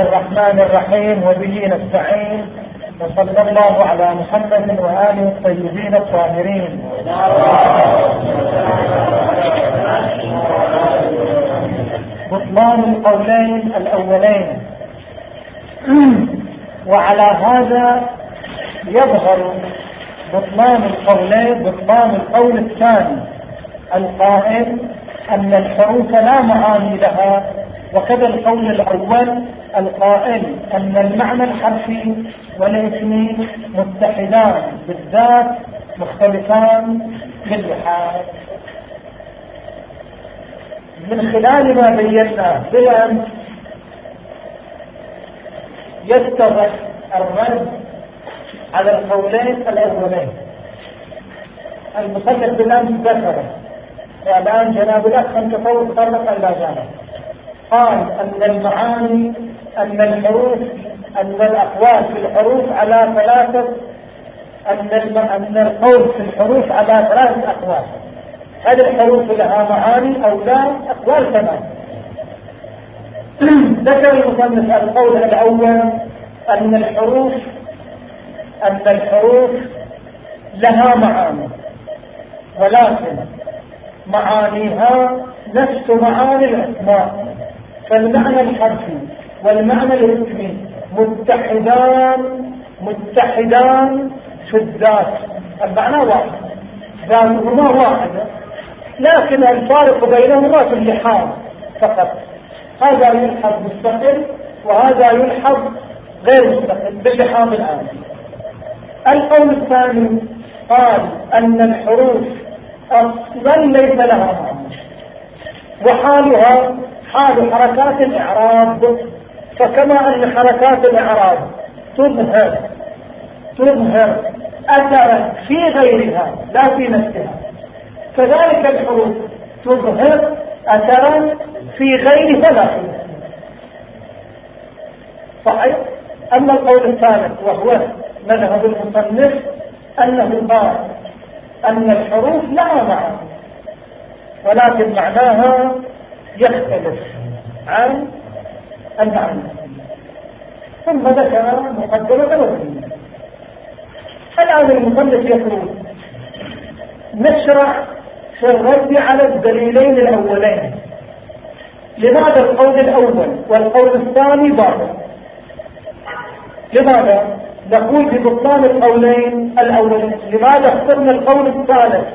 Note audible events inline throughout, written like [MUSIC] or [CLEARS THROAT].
الرحمن الرحيم وبه نستعين وصلى الله على محمد وآله الطيبين الطاهرين. بطلان القولين الأولين. وعلى هذا يظهر بطلان القولين بطلان القول الثاني القائل أن الحروف لا معاني لها وكذا القول الأول القائل أن المعنى الحرفي والاسمي متحدان بالذات مختلفان باللحاظ. من خلال ما بينا بالأمس يتضح الرد على القولين الأولين. المصنف بالأمس ذكر. والآن جناب الأخ تطور تطرق إلى جانب. قال أن المعاني أن الحروف أن الأقوال في الحروف على ثلاثة أن أن القول في الحروف على ثلاثة أقوال. هل الحروف لها معاني أو لا؟ أقوال ثمان [CLEARS THROAT] ذكر المصنف القول الأول أن الحروف أن الحروف لها معاني. ولكن معانيها نفس معاني الأسماء. فالمعنى الحرفي والمعنى الاسمي متحدان متحدان في الذات. المعنى واحد. ذاتهما واحدة لكن الفارق بينهما في اللحاظ فقط. هذا يلحظ مستقل وهذا يلحظ غير مستقل باللحاظ الآن القول الثاني قال أن الحروف أصلا ليس لها معنى. وحالها حال حركات الإعراب. فكما أن حركات الإعراب تظهر تظهر أثرا في غيرها لا في نفسها. كذلك الحروف تظهر أثرا في غيرها لا في نفسها. صحيح؟ أما القول الثالث وهو مذهب المصنف أنه قال أن الحروف لها معنى ولكن معناها يختلف عن المعنى ثم ذكر مقدمة وثمية الآن المصنف يقول نشرع في الرد على الدليلين الأولين؟ لماذا القول الأول والقول الثاني باطل لماذا نقول ببطلان القولين الأولين؟ لماذا اخترنا القول الثالث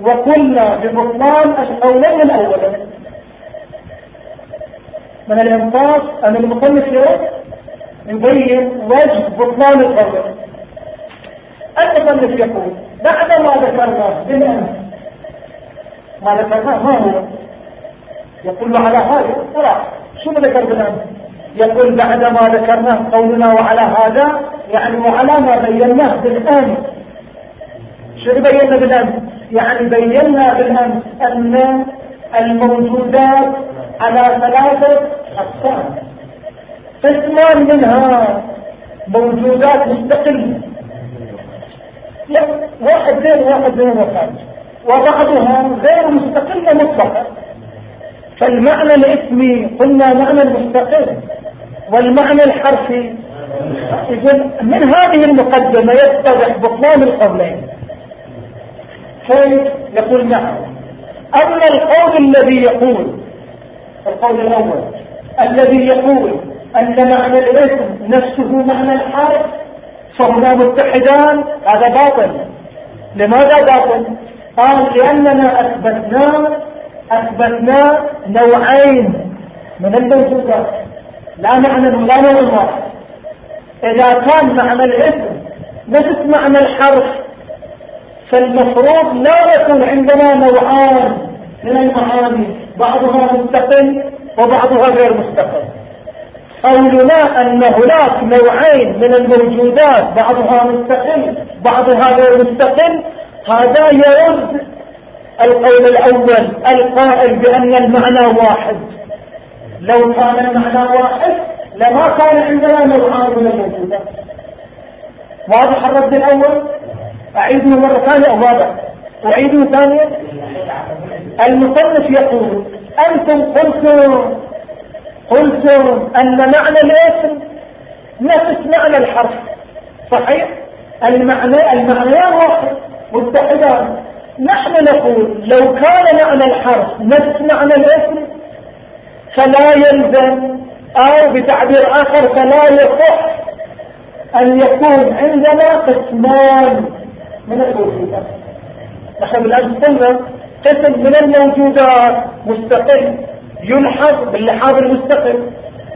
وقلنا ببطلان القولين الأولين؟ من الإنصاف أن المصنف يبين وجه بطلان القول. المصنف يقول؟ بعد ما ذكرنا بالأمس. ما ذكرناه ما هو؟ يقول على هذا صراحة شو ذكر بالأمس؟ يقول بعد ما ذكرناه قولنا وعلى هذا يعني وعلى ما بيناه بالأمس. شو بينا بالأمس؟ يعني بينا بالأمس أن الموجودات على ثلاثة أقسام. قسمان منها موجودات مستقلة. واحد غير واحد غير واحد وبعضها غير مستقلة مطلقة. فالمعنى الاسمي قلنا معنى مستقل. والمعنى الحرفي إذن من هذه المقدمة يتضح بطلان القولين. كيف يقول نعم. أما القول الذي يقول القول الأول. الذي يقول أن معنى الاسم نفسه معنى الحرف فهما متحدان. هذا باطل. لماذا باطل؟ قال لأننا أثبتنا أثبتنا نوعين من الموجودات لا معنى لا نوع إذا كان معنى الاسم نفس معنى الحرف فالمفروض لا يكون عندنا نوعان من المعاني. بعضها مستقل وبعضها غير مستقل. قولنا أن هناك نوعين من الموجودات بعضها مستقل بعضها غير مستقل. هذا يرد القول الأول القائل بأن المعنى واحد. لو كان المعنى واحد لما كان عندنا نوعان من الموجودات. واضح الرد الأول؟ أعيده مرة ثانية واضح. أعيده ثانية. المصنف يقول أنتم قلتم قلتم أن معنى الاسم نفس معنى الحرف. صحيح؟ المعنى المعنيان واحد. متحدان نحن نقول لو كان معنى الحرف نفس معنى الاسم فلا يلزم أو بتعبير آخر فلا يصح أن يكون عندنا قسمان. من الوجودات نحن بالأمس قلنا قسم من الموجودات. مستقل يلحظ باللحاظ المستقل.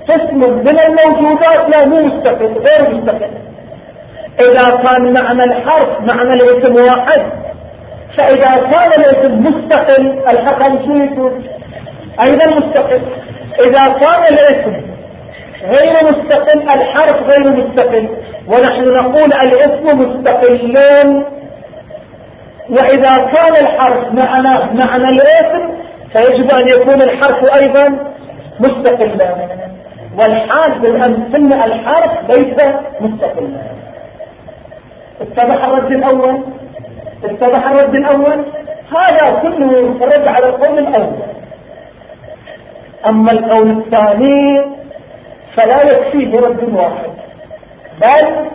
قسم من الموجودات لا مو مستقل غير مستقل. إذا كان معنى الحرف معنى الاسم واحد فإذا كان الاسم مستقل الحكم شو أيضا مستقل. إذا كان الاسم غير مستقل الحرف غير مستقل. ونحن نقول الاسم مستقلان وإذا كان الحرف معنى معنى الاسم فيجب أن يكون الحرف أيضا مستقلا. والحال بالأمثلة الحرف ليس مستقلا. اتضح الرد الأول؟ اتضح الرد الأول؟ هذا كله يترد على القول الأول. أما القول الثاني فلا يكفيه رد واحد بل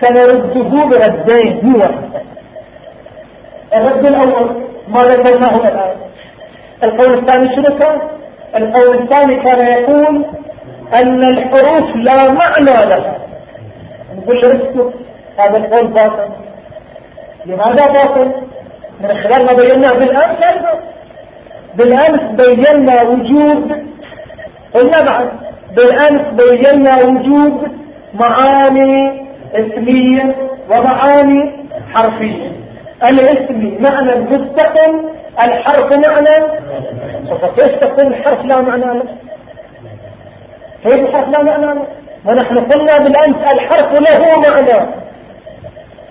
سنرده بردين هو الرد الأول ما ذكرناه الآن. القول الثاني شنو كان؟ القول الثاني كان يقول أن الحروف لا معنى لها. نقول له هذا القول باطل. لماذا باطل؟ من خلال ما بيناه بالأمس بالأمس بينا وجود. قلنا بعد بالأمس بينا وجود معاني اسمية ومعاني حرفية. الاسم معنى مستقل الحرف معنى؟ فكيف تقول الحرف لا معنى له. كيف الحرف لا معنى له. ونحن قلنا بالأمس الحرف له معنى.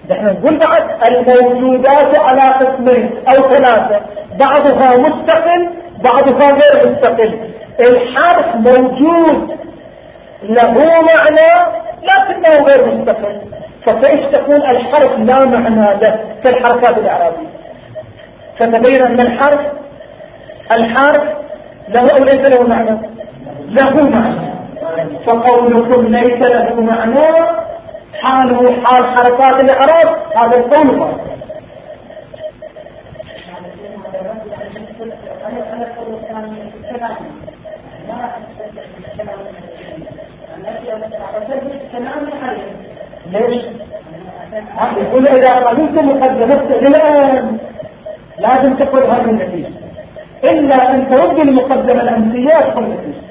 نحن نقول بعد الموجودات على قسمين أو ثلاثة. بعضها مستقل بعضها غير مستقل. الحرف موجود. له معنى لكنه غير مستقل. فكيف تكون الحرف لا معنى له في الحركات الإعرابية فتبين أن الحرف الحرف له أو ليس له معنى. له معنى. فقولكم ليس له معنى. حاله حال حركات الإعراب. هذا القول ليش؟ يقول إذا قبلت مقدمة الآن لازم تقول هذه النتيجة. إلا أن ترد المقدمة الأمسية تكون النتيجة.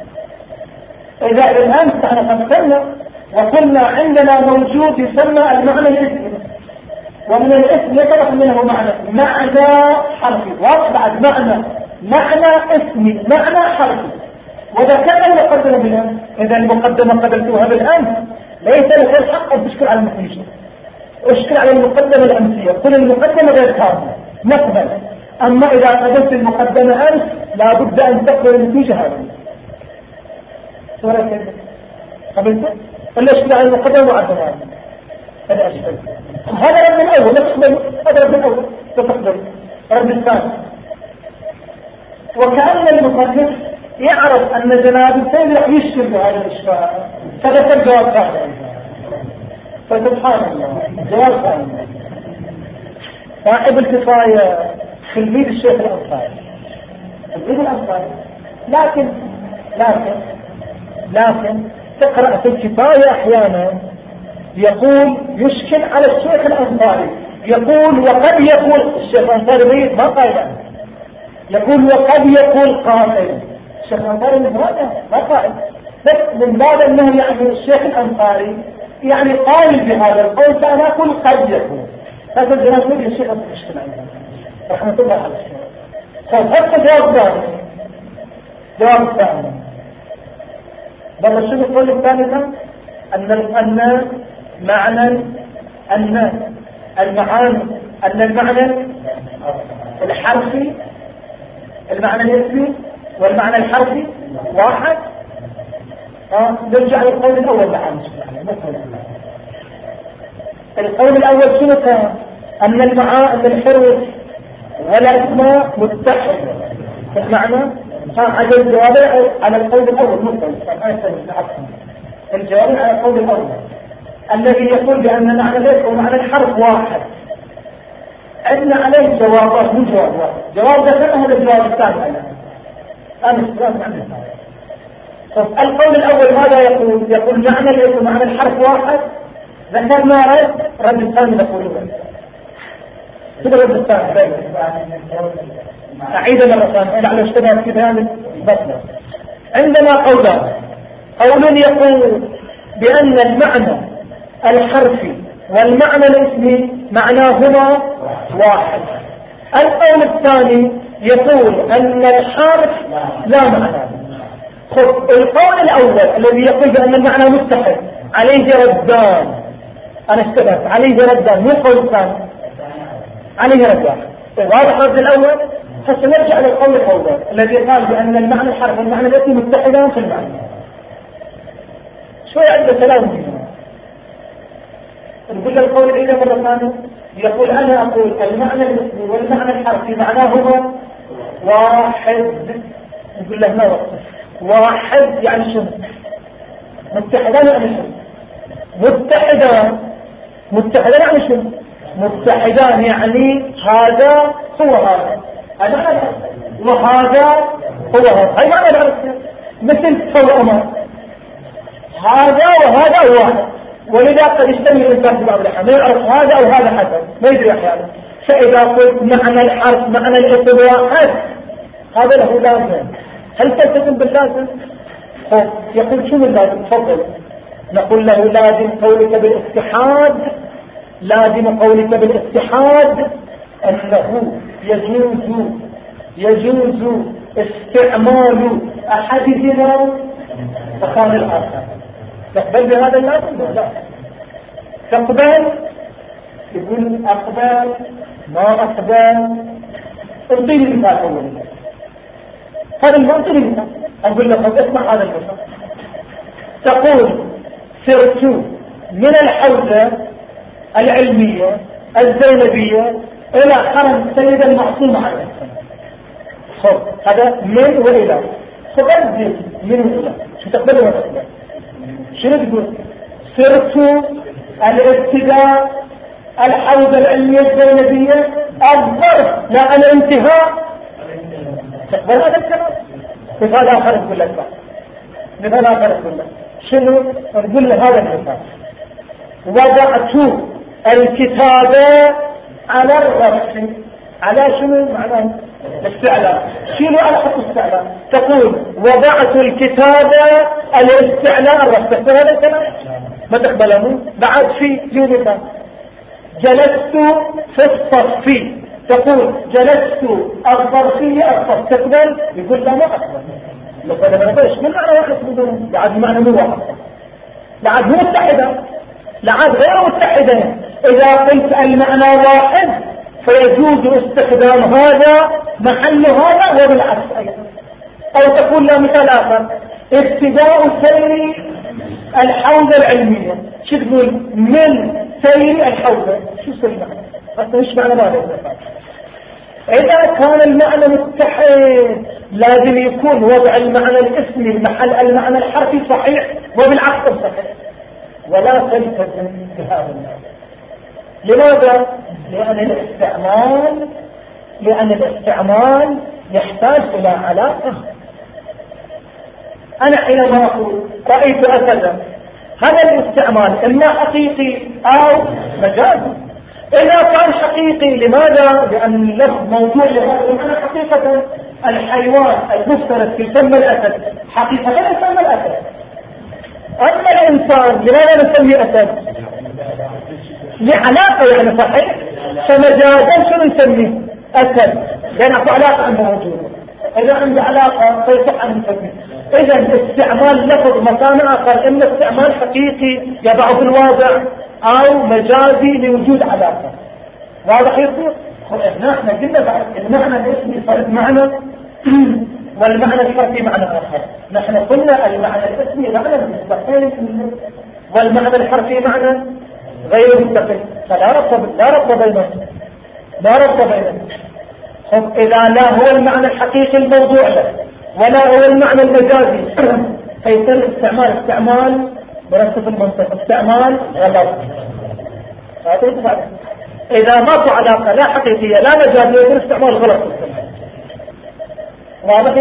إذا الآن إحنا قسمنا وقلنا عندنا موجود يسمى المعنى الاسمي ومن الاسم يطرح منه معنى معنى حرفي. بعد معنى. معنى اسمي معنى حرفي. وذكرنا المقدمة بالأمس إذا المقدمة قبلتها بالأمس ليس لك الحق أن تشكل على النتيجة. اشكل على المقدمة الأمسية. قل المقدمة غير كاملة. نقبل. أما إذا قبلت المقدمة أمس لا بد أن تقبل النتيجة هذه سورة كيف قبلت؟ ولا اشكل على المقدمة معدمة هذا أشكل هذا رد الأول. لا تقبل. هذا رد الأول. لا تقبل. رد الثاني. وكأن المصنف يعرف أن جناب راح يشكل بهذا الإشكال فذكر جواب ثاني. فسبحان الله. جواب ثاني. صاحب الكفاية تلميذ الشيخ الأنصاري. تلميذ الأنصاري. لكن لكن لكن تقرأ في الكفاية أحيانا يقول يشكل على الشيخ الأنصاري. يقول وقد يقول الشيخ الأنصاري ما قائل يقول وقد يقول قائل. الشيخ الأنصاري ما قائل بس من باب أنه يعني الشيخ الأنصاري يعني قائل بهذا القول فأنا أقول قد يكون هذا يقول الشيخ المشكلة عندنا رحمة الله على طيب حتى جواب ثاني جواب ثاني بل شنو القول الثاني أن أن معنى أن المعاني أن المعنى الحرفي المعنى الاسمي والمعنى الحرفي واحد آه، نرجع للقول الأول معنا القول الأول شنو كان أن المعا أن الحروف والأسماء متحدة المعنى على الجواب على القول الأول مختلف الجواب على القول الأول. الذي يقول بأن معنى ليس ومعنى الحرف واحد. عندنا عليه جوابات مو جواب واحد. جواب ذكرنا هذا الجواب الثاني؟ أنا السلام عن القول الأول ماذا يقول؟ يقول معنى ليس معنى الحرف واحد. ذكرنا رد رد الثاني نقول كده رد الثاني أعيد مرة لعل اشتبهت في بيان بطلة عندنا قولان قول يقول بأن المعنى الحرفي والمعنى الاسمي معناهما واحد. القول الثاني يقول أن الحرف لا معنى. خذ القول الأول الذي يقول بأن المعنى متحد عليه ردان أنا اشتبهت عليه ردان مو قول الثاني عليه ردان واضح الرد الأول؟ حتى نرجع للقول الأول الذي قال بأن المعنى الحرف والمعنى الاسمي متحدان في المعنى. شوي عنده كلام نقول له القول العيدة مرة ثانية. يقول أنا أقول المعنى الاسمي والمعنى الحرفي معناهما واحد. نقول له ما واحد يعني شنو؟ متحدان يعني شنو؟ متحدان متحدان يعني شنو؟ متحدان يعني هذا هو هذا. هذا وهذا هو هذا. هاي معنى مثل توأمة هذا وهذا واحد ولذا قد يستمر الإنسان في بعض الأحيان. ما يعرف هذا أو هذا حسن. ما يدري أحيانا فإذا قلت معنى الحرف معنى الاسم واحد هذا له لازم. هل تلتزم باللازم؟ يقول شنو اللازم؟ تفضل. نقول له لازم قولك بالاتحاد لازم قولك بالاتحاد أنه يجوز يجوز استعمال أحدهما مكان الآخر. تقبل بهذا اللازم لا؟ تقبل؟ يقول أقبل ما أقبل. اعطيني مثال أول. هذا المعطيني مثال أقول لك اسمع هذا المثال. تقول سرت من الحوزة العلمية الزينبية إلى حرم السيدة المعصومة عليه خب هذا من وإلى. تقدم من وإلى. شو تقبل تقبل شنو تقول؟ سرت الابتداء الحوزة العلمية الزينبية الظرف لا الانتهاء تقبل هذا الكلام؟ مثال آخر تقول لك مثال آخر تقول لك. شنو؟ تقول له هذا المثال. وضعت الكتابة على الرأس على شنو معناه؟ استعلاء. شنو على حق استعلاء؟ تقول وضعت الكتابة الاستعلاء تقبل هذا الكلام ما تقبله بعد في يونيكا جلست في الصف. تقول جلست الظرفية الصف تقبل؟ يقول لا ما أقبل لو ما من معنى واحد بدون؟ بعد معنى مو واحد. بعد مو متحدة. لعاد غير متحدة. إذا قلت المعنى واحد فيجوز استخدام هذا محل هذا وبالعكس أيضا. أو تقول له مثال آخر ابتداء سير الحوزة العلمية شو تقول؟ من سير الحوزة شو سير المعنى؟ أصلا إيش معنى ماذا إذا كان المعنى متحد لازم يكون وضع المعنى الاسمي محل المعنى الحرفي صحيح وبالعكس صحيح. ولا تلتزم بهذا المعنى. لماذا؟ لأن الاستعمال لأن الاستعمال يحتاج إلى علاقة أنا حينما أقول رأيت أسدا هذا الاستعمال إما حقيقي أو مجازي إذا كان حقيقي لماذا؟ لأن اللفظ موضوع لهذا حقيقة الحيوان المفترس في فم الأسد حقيقة يسمى الأسد أما الإنسان لماذا نسميه أسد؟ لعلاقة يعني صحيح؟ فمجازا شنو نسميه؟ أسد. لأن أكو علاقة عنده موجودة. إذا عنده علاقة فيصح أن نسميه إذا استعمال لفظ مكان آخر. إما استعمال حقيقي يضع في الواضع أو مجازي لوجود علاقة. واضح يصير؟ إحنا إحنا قلنا المعنى الاسمي فرد معنى؟ [CLEARS THROAT] والمعنى الحرفي معنى آخر. نحن قلنا المعنى الاسمي معنى مستقل والمعنى الحرفي معنى؟ غير مستقل فلا ربط لا ربط بينهم. لا ربط بينهم. خب إذا لا هو المعنى الحقيقي الموضوع له ولا هو المعنى المجازي [CLEARS THROAT] فيصير استعمال استعمال برسف المنطق. استعمال غلط إذا ماكو علاقة لا حقيقية لا مجازية يصير استعمال غلط. واضح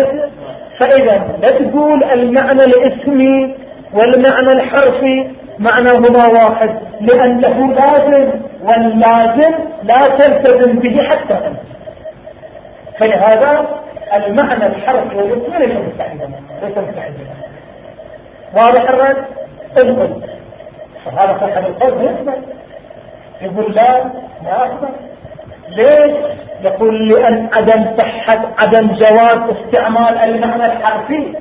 فإذا لا تقول المعنى الاسمي والمعنى الحرفي معناهما واحد. لأنه لازم واللازم لا تلتزم به حتى أنت. فلهذا المعنى الحرفي والاسمي ليس مستحيلا ليس مستحيلا. واضح الرد؟ انقل فهذا صاحب القول يثبت يقول لا ما أثبت ليش؟ يقول لأن عدم صحة عدم جواز استعمال المعنى الحرفي.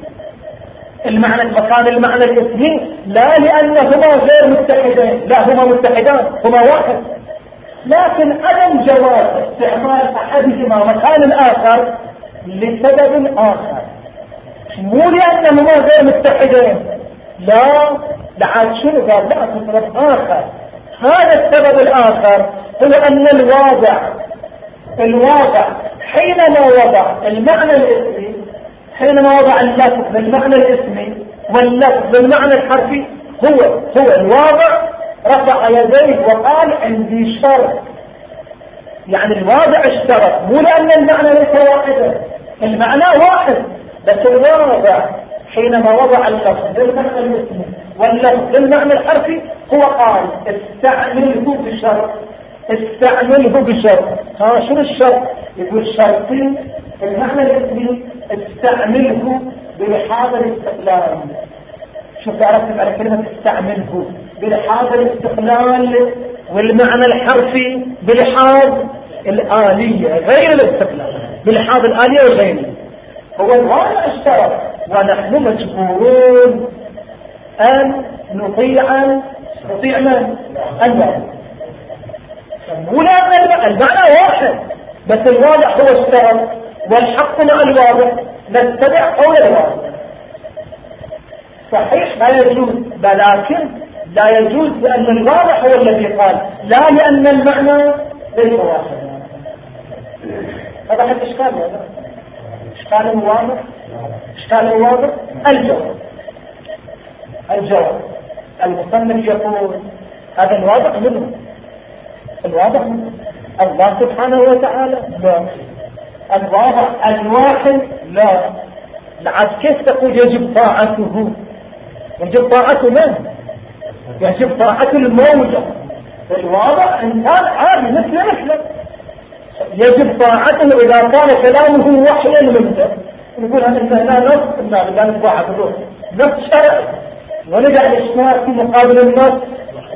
المعنى المكان المعنى الاسمي. لا لأنهما غير متحدين لا هما متحدان هما واحد. لكن عدم جواز استعمال أحدهما مكان الآخر لسبب آخر. مو لأنهما غير متحدين. لا لعاد شنو؟ قال لا سبب آخر. هذا السبب الآخر هو أن الواضع الواضع حينما وضع المعنى الاسمي حينما وضع اللفظ بالمعنى الاسمي واللفظ بالمعنى الحرفي هو هو الواضع رفع يديه وقال عندي شرط يعني الواضع اشترط مو لأن المعنى ليس واحدا. المعنى واحد بس الواضع حينما وضع اللفظ بالمعنى الاسمي واللفظ بالمعنى الحرفي هو قال استعمله بشرط استعمله بشرط ها شنو الشرط يقول شرطين المعنى الاسمي استعمله بلحاظ الاستقلال. شوف عرفت على كلمة استعمله. بلحاظ الاستقلال والمعنى الحرفي بلحاظ الآلية غير الاستقلال. بلحاظ الآلية والغير. هو الواقع اشترط ونحن مجبورون أن نطيع نطيع من؟ المعنى. المعنى واحد. بس الواضح هو اشترط والحق مع الواضح نتبع قول الواضح. صحيح لا يجوز ولكن لا يجوز لأن الواضح هو الذي قال لا لأن المعنى ليس واحدا هذا حتى إشكال إشكال واضح. إشكال واضح. الجواب. الجواب. المصنف يقول هذا الواضح منه. الواضح منه. الله سبحانه وتعالى. لا الواضح الواحد لا لعد كيف تقول يجب طاعته يجب طاعة من يجب طاعة الموجة الواضح انسان عادي مثل مثله يجب طاعته اذا كان كلامه وحيا منه نقول انت هنا نص انا بدنا نطاعة الروح نص شرعي ونجع الاشتراك في مقابل النص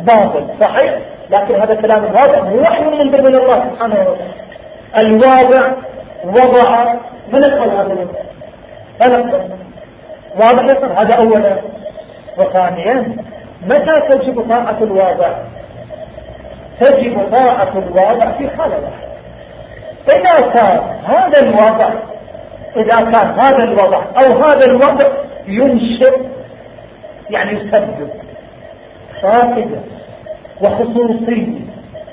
باطل صحيح لكن هذا كلام الواضح هو وحي من من الله سبحانه وتعالى الواضع وضع من القول هذا واضح هذا أولا. وثانيا متى تجب طاعة الواضع؟ تجب طاعة الواضع في حالة واحدة. إذا كان هذا الوضع إذا كان هذا الوضع أو هذا الوضع ينشئ يعني يسبب فائدة وخصوصية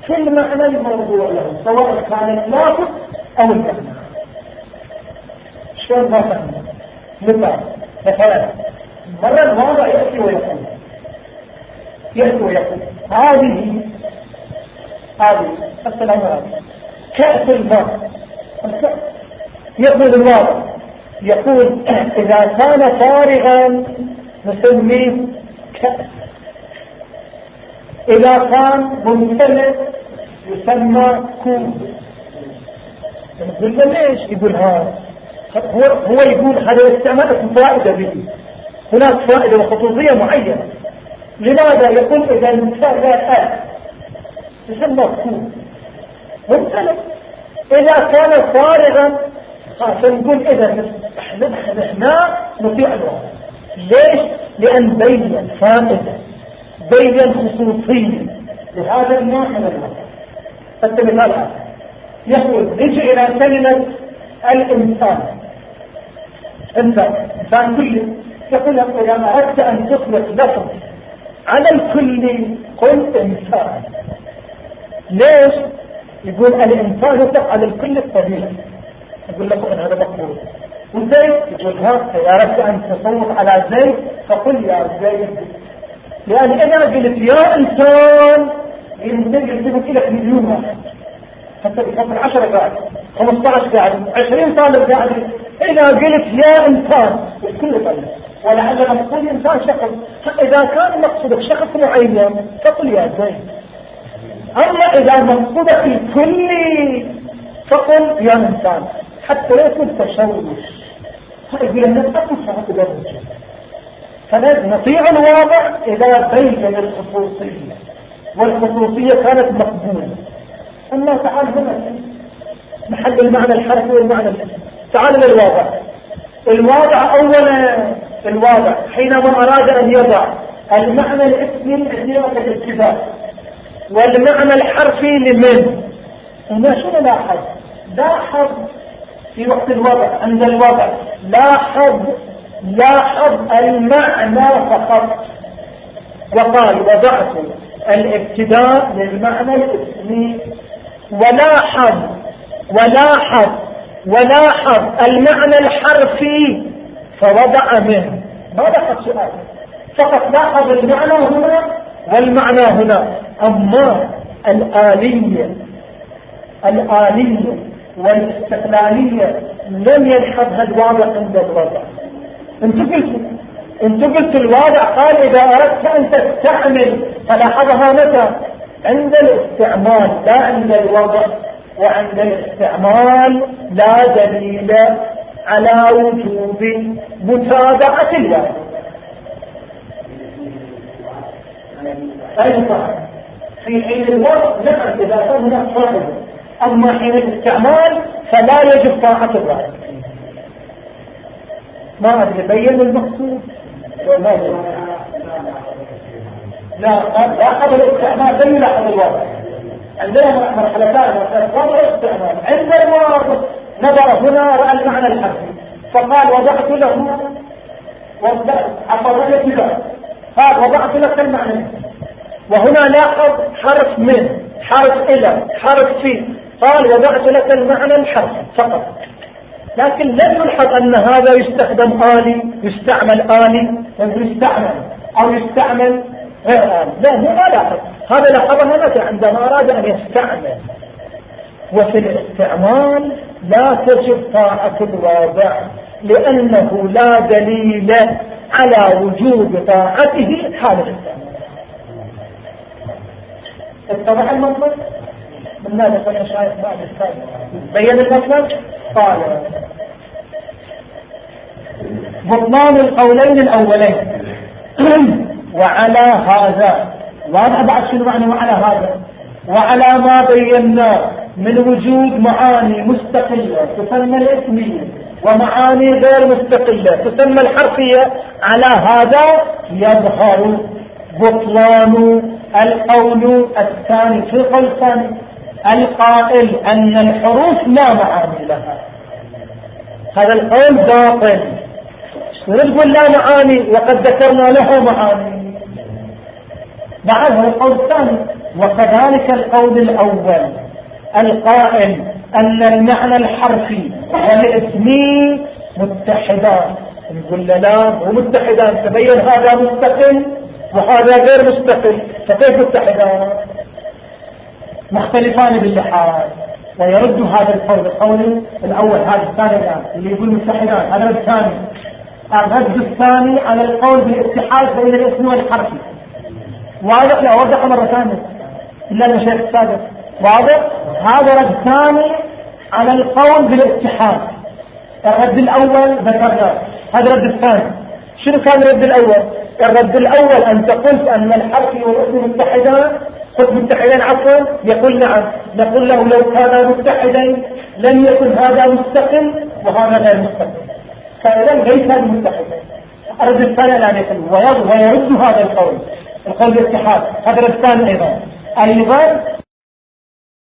في المعنى الموضوع له سواء كان اللافظ أو المعنى شلون ما فهمنا مثال مثلا مرة الواضع يأتي ويقول. يأتي ويقول. هذه هذه السلام عليكم كأس الماء يقول الواضع يقول إذا كان فارغا نسميه كأس. إذا كان ممتلئ يسمى كوب. نقول له ليش؟ يقول ها هو, هو يقول هذا استعمال فائدة به هناك فائدة وخصوصية معينة. لماذا يقول إذا الإنسان لا آل يسمى ممتلئ إذا كان فارغا فنقول إذا نحن نطيع الواقع ليش؟ لأن بين فائدة بين خصوصية. لهذا النوع من الوقت. حتى مثال آخر يقول نجي إلى كلمة الإنسان. أنت إنسان كلي يقول إذا أردت أن تطلق لفظ على الكل قل إنسان. ليش؟ يقول الإنسان يطلق على الكل الطبيعي يقول لكم أن هذا مقبول وزيد يقول ها إذا أردت أن تصوت على زيد فقل يا زيد. لأن إذا قلت يا إنسان ينتقل لك مليون. واحد حتى بفضل 10 قاعد 15 قاعد 20 طالب قاعد. إذا قلت يا إنسان الكل طالب ولعل مقصود إنسان شخص إذا كان مقصودك شخص معين فقل يا زين أما إذا مقصودك الكل فقل يا إنسان. حتى يكون تشوش. يقول الناس أكثر صعب فلازم نطيع الواقع إذا بين الخصوصية. والخصوصية كانت مقبولة. أما تعال هنا محل المعنى الحرفي والمعنى الاسم تعال للواقع. الواضع أولا الواضع حينما أراد أن يضع المعنى الاسمي لسيرة الاتفاق والمعنى الحرفي لمن؟ هنا شو نلاحظ؟ لاحظ في وقت الوضع عند الوضع لاحظ لاحظ المعنى فقط. وقال وضعت الابتداء للمعنى الاسمي. ولاحظ ولاحظ ولاحظ المعنى الحرفي فوضع منه. ما لاحظ سؤال فقط لاحظ المعنى هنا والمعنى هنا. أما الآلية الآلية والاستقلالية لم يلحظها الواضع عند الوضع. أنت قلت أنت قلت الواضع قال إذا أردت أن تستعمل فلاحظها متى؟ عند الاستعمال لا عند الوضع. وعند الاستعمال لا دليل على وجوب متابعة الله أي في حين الوضع نعم إذا كان هناك صاحب. أما حين الاستعمال فلا يجب طاعة الله ما أدري بين المقصود؟ لا لا قبل الاستعمال بين لحظة الوضع عندنا مرحلتان مرحلة وضع واستعمال عند المواقف نظر هنا رأى المعنى الحرفي. فقال وضعت له عفوا كذا قال وضعت لك المعنى. وهنا لاحظ حرف من حرف إلى حرف في. قال وضعت لك المعنى الحرفي فقط. لكن لم يلحظ أن هذا يستخدم آلي يستعمل آلي يستعمل أو يستعمل غير آلي. لا ما لاحظ. هذا لاحظها متى عندما أراد أن يستعمل. وفي الاستعمال لا تجب طاعة الواضع لأنه لا دليل على وجوب طاعته حال الاستعمال. اتضح المطلب من ماذا قال شايف بعد الثاني بين المطلب؟ قال بطلان القولين الأولين. [CLEARS THROAT] وعلى هذا واضح بعد شنو معنى وعلى هذا وعلى ما بيناه من وجود معاني مستقلة تسمى الاسمية ومعاني غير مستقلة تسمى الحرفية. على هذا يظهر بطلان القول الثاني في القول الثاني؟ القائل أن الحروف لا معاني لها. هذا القول باطل. ونقول لا معاني؟ وقد ذكرنا له معاني. بعد هذا القول الثاني وكذلك القول الأول. القائل أن المعنى الحرفي والاسمي متحدان. نقول لا مو متحدان. تبين هذا مستقل وهذا غير مستقل. فكيف متحدان؟ مختلفان باللحاظ. ويرد هذا القول القول الأول هذا الثاني الآن اللي يقول متحدان هذا الثاني. الرد الثاني على القول بالاتحاد بين الاسم والحرف. واضح لا اوضح مرة ثانية. إلا المشايخ السابق واضح؟ هذا رد ثاني على القول بالاتحاد. الرد الأول ذكرناه هذا الرد الثاني. شنو كان الرد الأول؟ الرد الأول انت قلت أن الحرف والاسم متحدان قلت متحدين عفوا. يقول نعم. نقول له لو كانا متحدين لم يكن هذا مستقل وهذا غير مستقل. فعلا ليس بمتحدين الرد الثاني لا يكون ويرد هذا القول. القول بالاتحاد هذا الثاني أيضا. أيضا